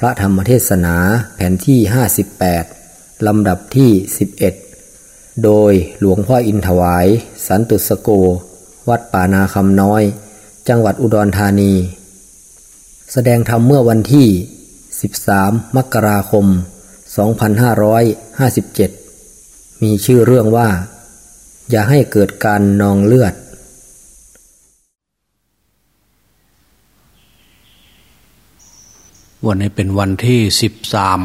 พระธรรมเทศนาแผ่นที่ 58 ลำดับที่ 11 โดยหลวงพ่ออินถวาย สันตุสโก วัดป่านาคำน้อย จังหวัดอุดรธานี แสดงธรรมเมื่อวันที่ 13 มกราคม 2557 มีชื่อเรื่องว่า อย่าให้เกิดการนองเลือด วันนี้เป็นวันที่สิบสาม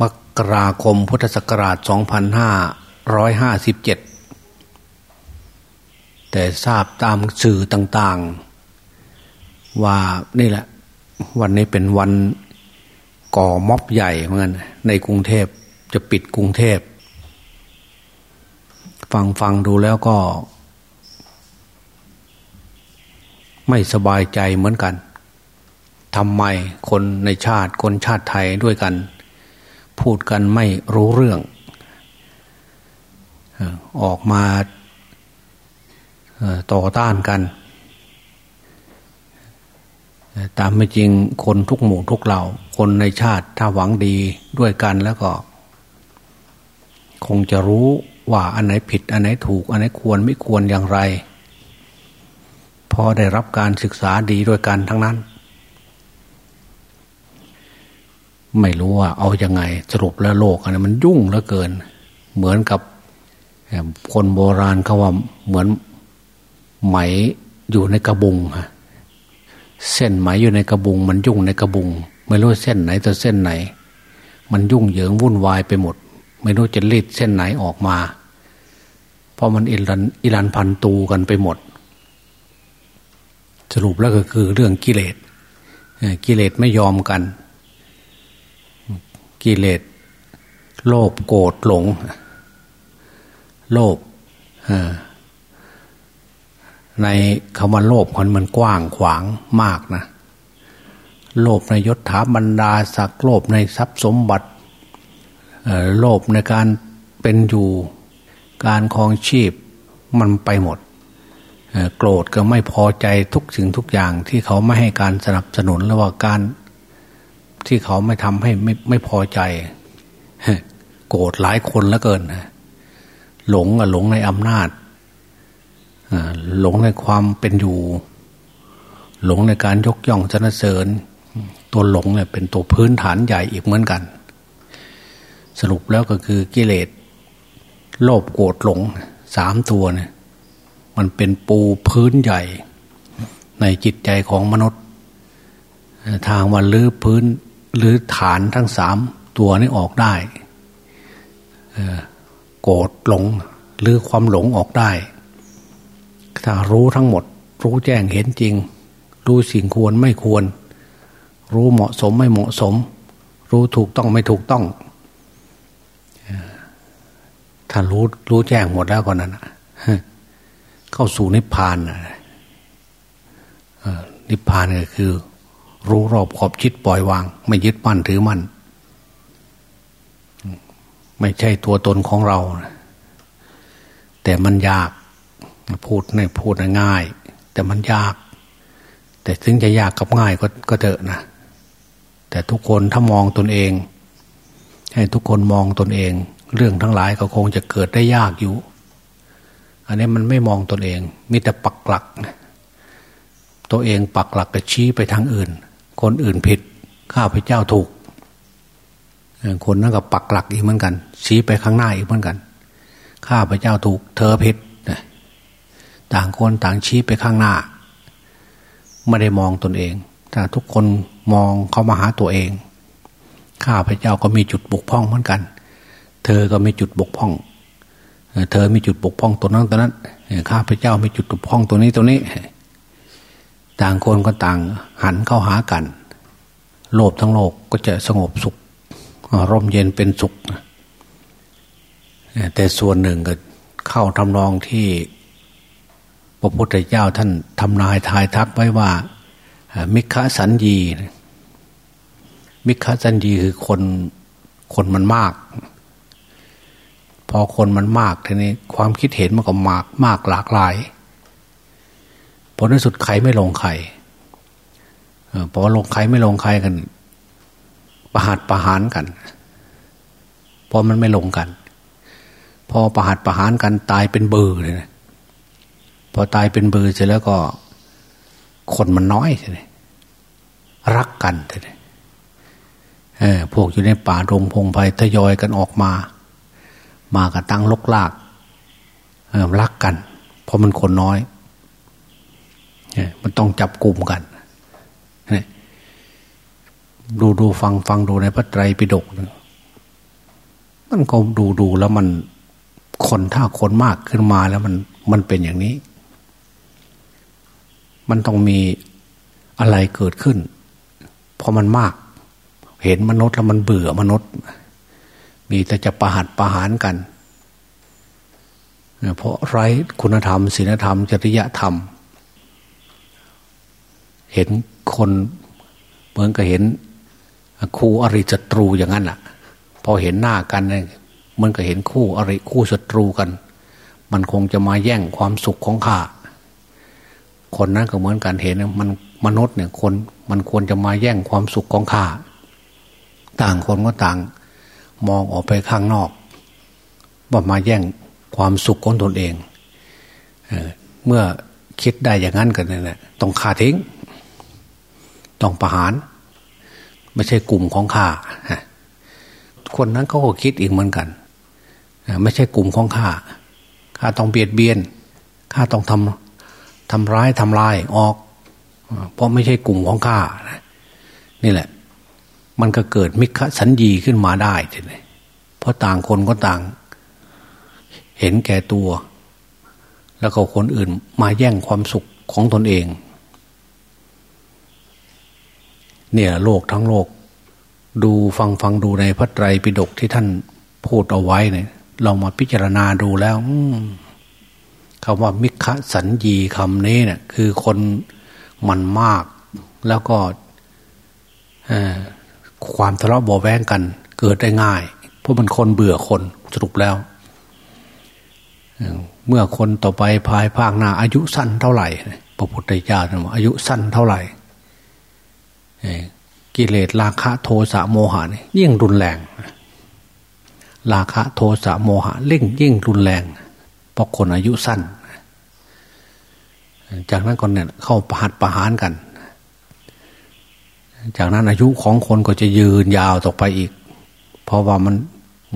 มกราคมพุทธศักราชสองพันห้าร้อยห้าสิบเจ็ดแต่ทราบตามสื่อต่างๆ ว่านี่แหละ วันนี้เป็นวันก่อม็อบใหญ่เหมือนกันในกรุงเทพจะปิดกรุงเทพ ฟังฟังดูแล้วก็ ไม่สบายใจเหมือนกัน ทำไมคนในชาติคนชาติไทยด้วยกัน พูดกันไม่รู้เรื่อง ออกมาต่อต้านกัน ตามไม่จริงคนทุกหมู่ทุกเหล่า คนในชาติถ้าหวังดีด้วยกันแล้วก็ คงจะรู้ว่าอันไหนผิด อันไหนถูก อันไหนควรไม่ควรอย่างไรพอได้รับการศึกษาดีด้วยกันทั้งนั้น ไม่รู้ว่าเอาอยัางไงสรุปแล้วโลกอันนี้มันยุ่งเหลือเกิน เหมือนกับคนโบราณเขาว่าเหมือนไหมอยู่ในกระบุงฮะเส้นไหมอยู่ในกระบุง มันยุ่งในกระบุง ไม่รู้เส้นไหนตัวเส้นไหน มันยุ่งเหยิงวุ่นวายไปหมด ไม่รู้จะรีดเส้นไหนออกมา เพราะมันอิรันอิรันพันตูกันไปหมด สรุปแล้วก็คือเรื่องกิเลสกิเลสไม่ยอมกัน กิเลสโลภโกรธหลง โลภในคำว่าโลภมันมันกว้างขวางมากนะ โลภในยศถาบรรดาศักดิ์โลภในทรัพย์สมบัติโลภในการเป็นอยู่การครองชีพมันไปหมดโกรธก็ไม่พอใจทุกสิ่งทุกอย่างที่เขาไม่ให้การสนับสนุนหรือว่าการ ที่เขาไม่ทำให้ไม่ไม่พอใจโกรธหลายคนแล้วเกินหลงอะหลงในอำนาจหลงในความเป็นอยู่ หลงในการยกย่องสนเสริญ ตัวหลงเนี่ยเป็นตัวพื้นฐานใหญ่อีกเหมือนกัน สรุปแล้วก็คือกิเลสโลภโกรธหลงสามตัวเนี่ย มันเป็นปูพื้นใหญ่ ในจิตใจของมนุษย์ ทางวันลื้อพื้น หรือฐานทั้งสามตัวนี้ออกได้โกรธหลงหรือความหลงออกได้ ถ้ารู้ทั้งหมด รู้แจ้งเห็นจริง รู้สิ่งควรไม่ควร รู้เหมาะสมไม่เหมาะสม รู้ถูกต้องไม่ถูกต้อง ถ้ารู้รู้แจ้งหมดแล้วก่อนนั้นเข้าสู่นิพพานนิพพานก็คือ รู้รอบขอบคิดปล่อยวาง ไม่ยึดมั่นถือมั่นไม่ใช่ตัวตนของเรา แต่มันยากพูดในพูดง่าย แต่มันยาก แต่ถึงจะยากกับง่ายก็ก็เถอะนะแต่ทุกคนถ้ามองตนเอง ให้ทุกคนมองตนเอง เรื่องทั้งหลายก็คงจะเกิดได้ยากอยู่ อันนี้มันไม่มองตนเอง มีแต่ปักหลัก ตัวเองปักหลักก็ชี้ไปทางอื่น คนอื่นผิด ข้าพเจ้าถูก คนนั้นก็ปักหลักอีกเหมือนกัน ชี้ไปข้างหน้าอีกเหมือนกัน ข้าพเจ้าถูก เธอผิดต่างคนต่างชี้ไปข้างหน้า ไม่ได้มองตนเอง ถ้าทุกคนมองเข้ามาหาตัวเอง ข้าพเจ้าก็มีจุดบกพร่องเหมือนกัน เธอก็มีจุดบกพร่อง เธอมีจุดบกพร่องตัวนั้นตัวนั้น ข้าพเจ้ามีจุดบกพร่องตัวนี้ตัวนี้ ต่างคนก็ต่างหันเข้าหากัน โลภทั้งโลกก็จะสงบสุข ร่มเย็นเป็นสุข แต่ส่วนหนึ่งก็เข้าทำนองที่พระพุทธเจ้าท่านทำนายทายทักไว้ว่า มิฆสัญญี มิฆสัญญีคือคนคนมันมาก พอคนมันมากทีนี้ความคิดเห็นมันก็มากมากหลากหลาย ผลในสุดใครไม่ลงใครเพราะลงใครไม่ลงใครกัน ประหัดประหารกันเพราะมันไม่ลงกัน พอประหัดประหารกันตายเป็นเบอร์เลยนะพอตายเป็นเบอร์เสร็จแล้วก็ คนมันน้อยเลยรักกันเลยเออพวกอยู่ในป่าโรงพงไพ่ทยอยกันออกมา มากันตั้งลกลากเออรักกัน เพราะมันคนน้อย มันต้องจับกลุ่มกันดูดูฟังฟังดูในพระไตรปิฎกมันก็ดูดูแล้วมันคนถ้าคนมากขึ้นมาแล้วมันมันเป็นอย่างนี้ มันต้องมีอะไรเกิดขึ้นพอมันมาก เห็นมนุษย์แล้วมันเบื่อมนุษย์ มีแต่จะประหัดประหารกัน เพราะไร้คุณธรรมศีลธรรม จริยธรรม เห็นคนเหมือนกับเห็นครูอริศัตรูอย่างนั้นแหละพอเห็นหน้ากันเนี่ยมันก็เห็นคู่อริคู่ศัตรูกัน มันคงจะมาแย่งความสุขของข้าคนนั้นก็เหมือนกันเห็นมันมนุษย์เนี่ยคนมันควรจะมาแย่งความสุขของข้าต่างคนก็ต่าง มองออกไปข้างนอก ว่ามาแย่งความสุขของตนเองเเมื่อคิดได้อย่างนั้นกันเนี่ยต้องฆ่าทิ้ง ต้องประหาร ไม่ใช่กลุ่มของข้าคนนั้นเขาก็คิดอีกเหมือนกันไม่ใช่กลุ่มของข้าข้าต้องเบียดเบียนข้าต้องทำทำร้ายทำลายออก เพราะไม่ใช่กลุ่มของข้านี่แหละ มันก็เกิดมิขสัญญีขึ้นมาได้ทีนี้เพราะต่างคนก็ต่าง เห็นแก่ตัว แล้วก็คนอื่นมาแย่งความสุขของตนเอง เนี่ยโลกทั้งโลก ดูฟังฟังดูในพระไตรปิฎกที่ท่านพูดเอาไว้เนี่ย เรามาพิจารณาดูแล้วคำว่ามิขสัญญีคำนี้เนี่ย คือคนมันมาก แล้วก็ความทะเลาะเบาแวงกัน เกิดได้ง่าย เพราะมันคนเบื่อคนสรุปแล้วเมื่อคนต่อไปภายภาคหน้าอายุสั้นเท่าไหร่ พระพุทธเจ้าบอกอายุสั้นเท่าไหร่ กิเลสราคะโทสะโมหะนี่ยิ่งรุนแรง ราคะโทสะโมหะเล่งยิ่งรุนแรงเพราะคนอายุสั้น จากนั้นคนเนี่ยเข้าประหัดประหารกัน จากนั้นอายุของคนก็จะยืนยาวต่อไปอีก เพราะว่ามัน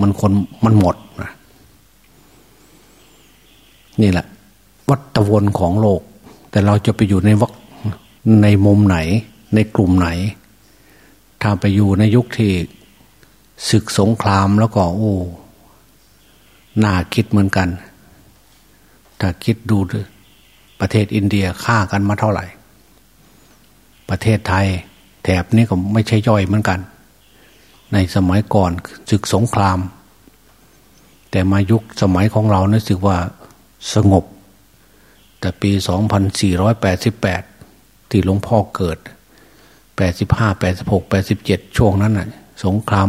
มันคนมันหมดนะนี่แหละ วัฏวนของโลก แต่เราจะไปอยู่ในวักในมุมไหน ในกลุ่มไหน ถ้าไปอยู่ในยุคที่ศึกสงครามแล้วก็โอ้น่าคิดเหมือนกัน ถ้าคิดดูประเทศอินเดียฆ่ากันมาเท่าไหร่ ประเทศไทยแถบนี้ก็ไม่ใช่ย่อยเหมือนกัน ในสมัยก่อนศึกสงคราม แต่มายุคสมัยของเรานะสึกว่าสงบ แต่ปี 2488 ที่หลวงพ่อเกิด 85 86 87ช่วงนั้นน่ะ สงคราม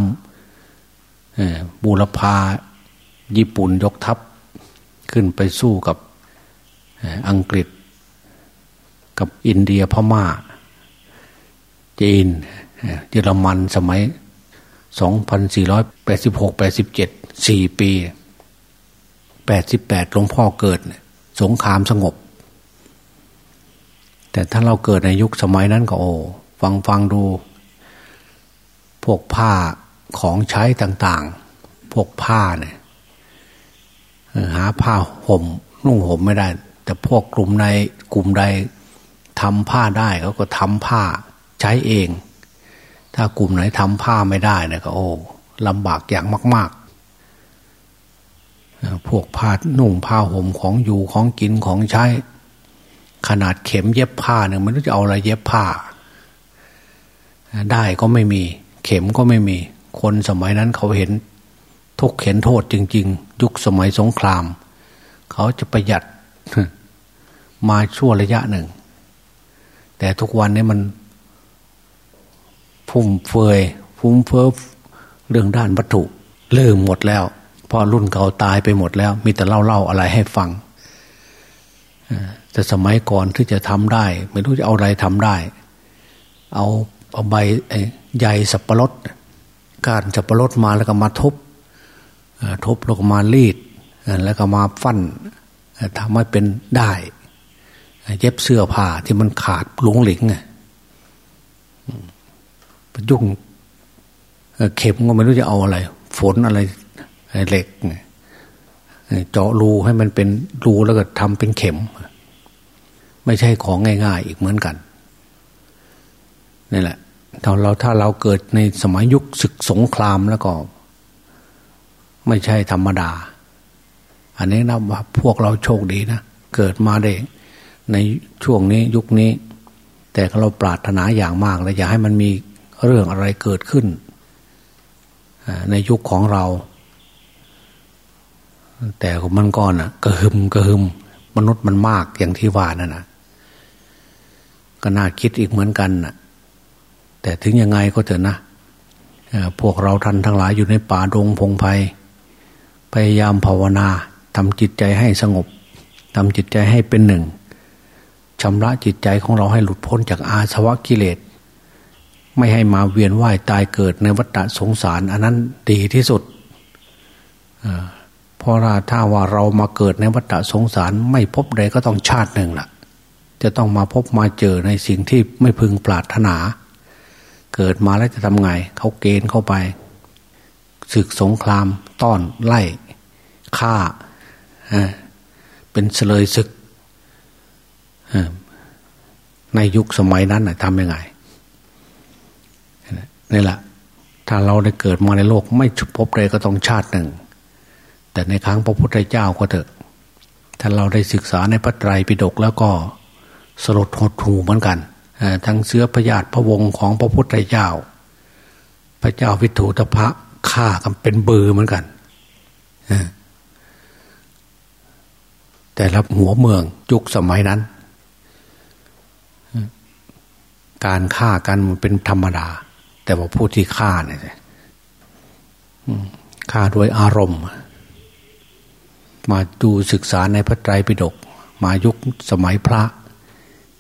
บูรพาญี่ปุ่นยกทัพ ขึ้นไปสู้กับอังกฤษ กับอินเดียพม่า จีนเยอรมันสมัย 2486 87 4 ปี 88 หลวงพ่อเกิด สงครามสงบ แต่ถ้าเราเกิดในยุคสมัยนั้นก็โอ้ ฟังฟังดู พวกผ้าของใช้ต่าง ๆ พวกผ้าเนี่ยหาผ้าห่มนุ่งห่มไม่ได้ แต่พวกกลุ่มในกลุ่มใดทำผ้าได้เขาก็ทำผ้าใช้เอง ถ้ากลุ่มไหนทำผ้าไม่ได้เนี่ยก็โอ้ลำบากอย่างมาก ๆ พวกผ้านุ่งผ้าห่มของอยู่ของกินของใช้ ขนาดเข็มเย็บผ้าเนี่ยมันจะเอาอะไรเย็บผ้า ได้ก็ไม่มี เข็มก็ไม่มี คนสมัยนั้นเขาเห็นทุกเข็นโทษจริง ๆ ยุคสมัยสงคราม เขาจะประหยัดมาชั่วระยะหนึ่ง แต่ทุกวันนี้มันพุ่มเฟยฟุ้มเฟ้อเรื่องด้านวัตถุเริ่มหมดแล้วพอรุ่นเก่าตายไปหมดแล้ว มีแต่เล่าเล่าอะไรให้ฟังแต่สมัยก่อนที่จะทำได้ ไม่รู้จะเอาอะไรทำได้ เอา เอาใบใยสับปะรดการสับปะรดมาแล้วก็มาทุบทุบแล้วก็มารีด แล้วก็มาฟันทำให้เป็นได้เย็บเสื้อผ้าที่มันขาดหลงหลิงไงยุ่งเข็มก็ไม่รู้จะเอาอะไร ฝนอะไรเหล็กเจาะรูให้มันเป็นรูแล้วก็ทำเป็นเข็ม ไม่ใช่ของง่าย ๆ อีกเหมือนกัน นี่แหละถ้าเราถ้าเราเกิดในสมัยยุคศึกสงครามแล้วก็ ไม่ใช่ธรรมดา อันนี้นะว่าพวกเราโชคดีนะ เกิดมาได้ในช่วงนี้ยุคนี้ แต่เราปรารถนาอย่างมากเลยอยากให้มันมีเรื่องอะไรเกิดขึ้น ในยุคของเรา แต่มันก่อนอะกระหึมกระหึมมนุษย์มันมากอย่างที่ว่านั่นนะก็น่าคิดอีกเหมือนกันน่ะ แต่ถึงยังไงก็เถอะนะพวกเราท่านทั้งหลายอยู่ในป่าดงพงไพ่พยายามภาวนาทำจิตใจให้สงบทำจิตใจให้เป็นหนึ่งชำระจิตใจของเราให้หลุดพ้นจากอาสวะกิเลส ไม่ให้มาเวียนว่ายตายเกิดในวัฏสงสาร อันนั้นดีที่สุดเพราะถ้าว่าเรามาเกิดในวัฏสงสาร ไม่พบใดก็ต้องชาติหนึ่งละ่ะ จะต้องมาพบมาเจอในสิ่งที่ไม่พึงปรารถนา เกิดมาแล้วจะทำไงเขาเกณฑ์เข้าไป ศึกสงครามต้อนไล่ฆ่าเป็นเสลยศึกในยุคสมัยนั้นทำยังไงนี่แหละถ้าเราได้เกิดมาในโลก ไม่พบเลยก็ต้องชาติหนึ่ง แต่ในครั้งพระพุทธเจ้าก็เถอะ ถ้าเราได้ศึกษาในพระไตรปิฎกแล้วก็สลดหดหูเหมือนกัน ทั้งเสื้อพญาติพระวงศ์ของพระพุทธเจ้า พระเจ้าวิถูตพระฆ่ากันเป็นเบือเหมือนกันแต่ละหัวเมืองยุคสมัยนั้น การฆ่ากันมันเป็นธรรมดา แต่ว่าผู้ที่ฆ่าเนี่ยฆ่าด้วยอารมณ์ มาดูศึกษาในพระไตรปิฎกมายุคสมัยพระ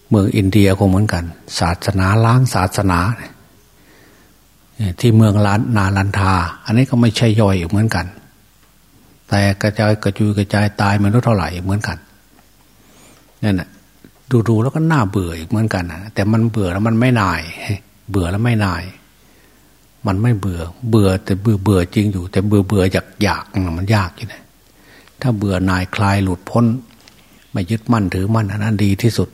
เมืองอินเดียก็เหมือนกัน ศาสนาล้างศาสนา ที่เมืองลานนาลันทา อันนี้ก็ไม่ใช่ย่อยเหมือนกัน แต่กระจายกระจุยกระจายตายมันรู้เท่าไหร่เหมือนกันนั่นแหะดูๆแล้วก็น่าเบื่ออีกเหมือนกันนะแต่มันเบื่อแล้วมันไม่นาย เบื่อแล้วไม่นาย มันไม่เบื่อ เบื่อแต่เบื่อเบื่อจริงอยู่ แต่เบื่อเบื่ออยากอยากมันยากอยู่นะถ้าเบื่อนายคลายหลุดพ้น ไม่ยึดมั่นถือมั่นอันนั้นดีที่สุด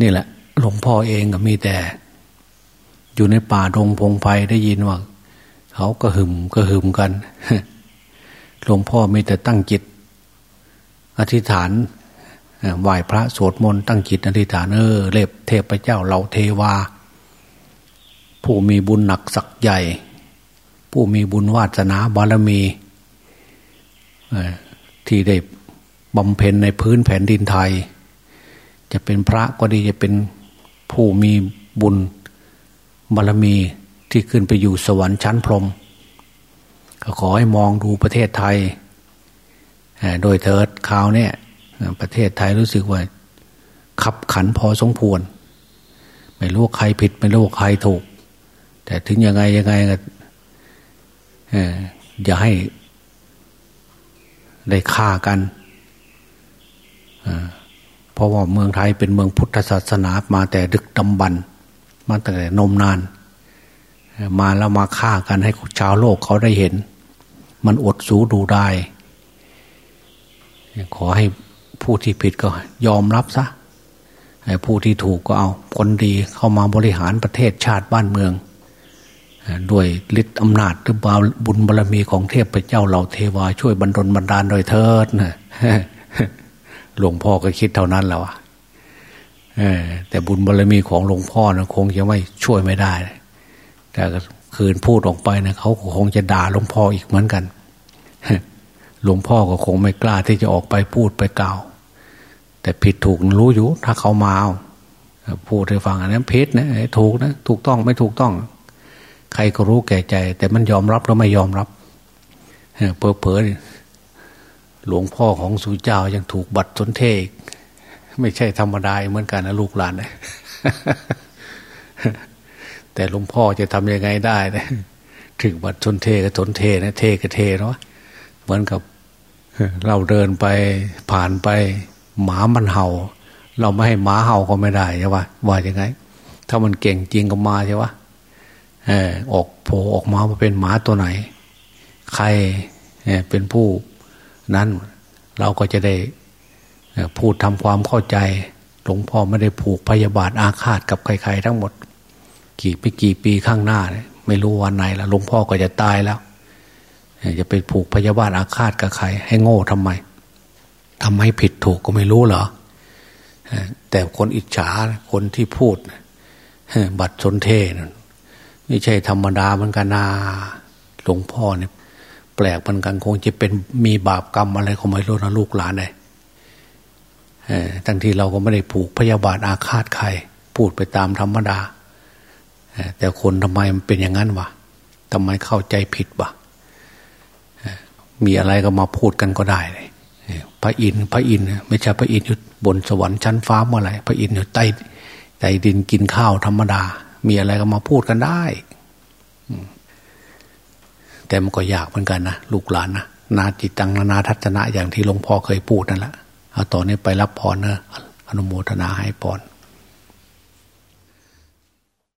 นี่แหละ หลวงพ่อเองก็มีแต่ อยู่ในป่าดงพงไพ่ได้ยินว่าเขาก็หึมก็หึมกันหลวงพ่อมีแต่ตั้งจิต อธิษฐานไหว้พระสวดมนต์ตั้งจิตอธิษฐานเออเล็บเทพเจ้าเราเทวา ผู้มีบุญหนักสักใหญ่ ผู้มีบุญวาสนาบารมีที่ได้บำเพ็ญในพื้นแผ่นดินไทย จะเป็นพระก็ดีจะเป็นผู้มีบุญบารมีที่ขึ้นไปอยู่สวรรค์ชั้นพรหมก็ขอให้มองดูประเทศไทย โดยเถิดข่าวเนี่ยประเทศไทยรู้สึกว่า ขับขันพอสมควร ไม่รู้ใครผิด ไม่รู้ใครถูก แต่ถึงยังไงยังไงก็อย่าให้ได้ฆ่ากัน เพราะว่าเมืองไทยเป็นเมืองพุทธศาสนามาแต่ดึกดำบรรมาแต่นมนาน มาแล้วมาฆ่ากันให้ชาวโลกเขาได้เห็น มันอดสูดูได้ขอให้ผู้ที่ผิดก็ยอมรับซะให้ผู้ที่ถูกก็เอาคนดีเข้ามาบริหารประเทศชาติบ้านเมือง ด้วยฤทธิ์อำนาจหรือบ,บุญบารรมีของเทพเจ้าเหล่าเทวาช่วยบรรดลบรรดาลโดยเทิดนะ หลวงพ่อก็คิดเท่านั้นแล้วอะแต่บุญบารมีของหลวงพ่อนะคงจะไม่ช่วยไม่ได้ แต่คืนพูดออกไปนะเขาคงจะด่าหลวงพ่ออีกเหมือนกันหลวงพ่อก็คงไม่กล้าที่จะออกไปพูดไปกล่าว แต่ผิดถูกรู้อยู่ ถ้าเขามาเอาพูดให้ฟังอันนั้นผิดนะถูกนะถูกต้องไม่ถูกต้อง ใครก็รู้แก่ใจ แต่มันยอมรับแล้วไม่ยอมรับเผลอเผลอ หลวงพ่อของสุเจ้ายังถูกบัตรสนเทกไม่ใช่ธรรมดาเหมือนกันนะลูกหลานนะแต่หลวงพ่อจะทำยังไงได้นะถึงบัดชนเทก็ชนเทนะเทก็เทเนาะเหมือนกับเราเดินไปผ่านไปหมามันเห่า เราไม่ให้หมาเห่าก็ไม่ได้ใช่ปะว่ายังไง ถ้ามันเก่งจริงก็มาใช่ปะเออออกโผล่ออกมามาเป็นหมาตัวไหน ใครเป็นผู้ นั้นเราก็จะได้พูดทำความเข้าใจ หลวงพ่อไม่ได้ผูกพยาบาทอาฆาตกับใครๆทั้งหมด กี่ปีกี่ปีข้างหน้า ไม่รู้วันไหนแล้วหลวงพ่อก็จะตายแล้ว จะไปผูกพยาบาทอาฆาตกับใคร ให้โง่ทำไมทำให้ผิดถูกก็ไม่รู้เหรอแต่คนอิจฉาคนที่พูดบัตรชนเทนไม่ใช่ธรรมดาเหมือนกันนาหลวงพ่อเนี่ย แปลกเหมันกันคงจะเป็นมีบาปกรรมอะไรของไม่รู้นะลูกหลานเลยทั้งที่เราก็ไม่ได้ผูกพยาบาทอาฆาตใคร พูดไปตามธรรมดา แต่คนทำไมมันเป็นอย่างนั้นวะทำไมเข้าใจผิดวะมีอะไรก็มาพูดกันก็ได้เลยพระอินทร์พระอินทร์ไม่ใช่พระอินทร์อยู่บนสวรรค์ชั้นฟ้าเมื่อไหร่พระอินทร์อยู่ใต้ใต้ดินกินข้าวธรรมดา มีอะไรก็มาพูดกันได้ แต่มันก็ยากเหมือนกันนะลูกหลานนะนาจิตตังนานาทัศนะอย่างที่หลวงพ่อเคยพูดนั่นแหละเอาต่อนนี้ไปรับพรเนอะอนุโมทนาให้พร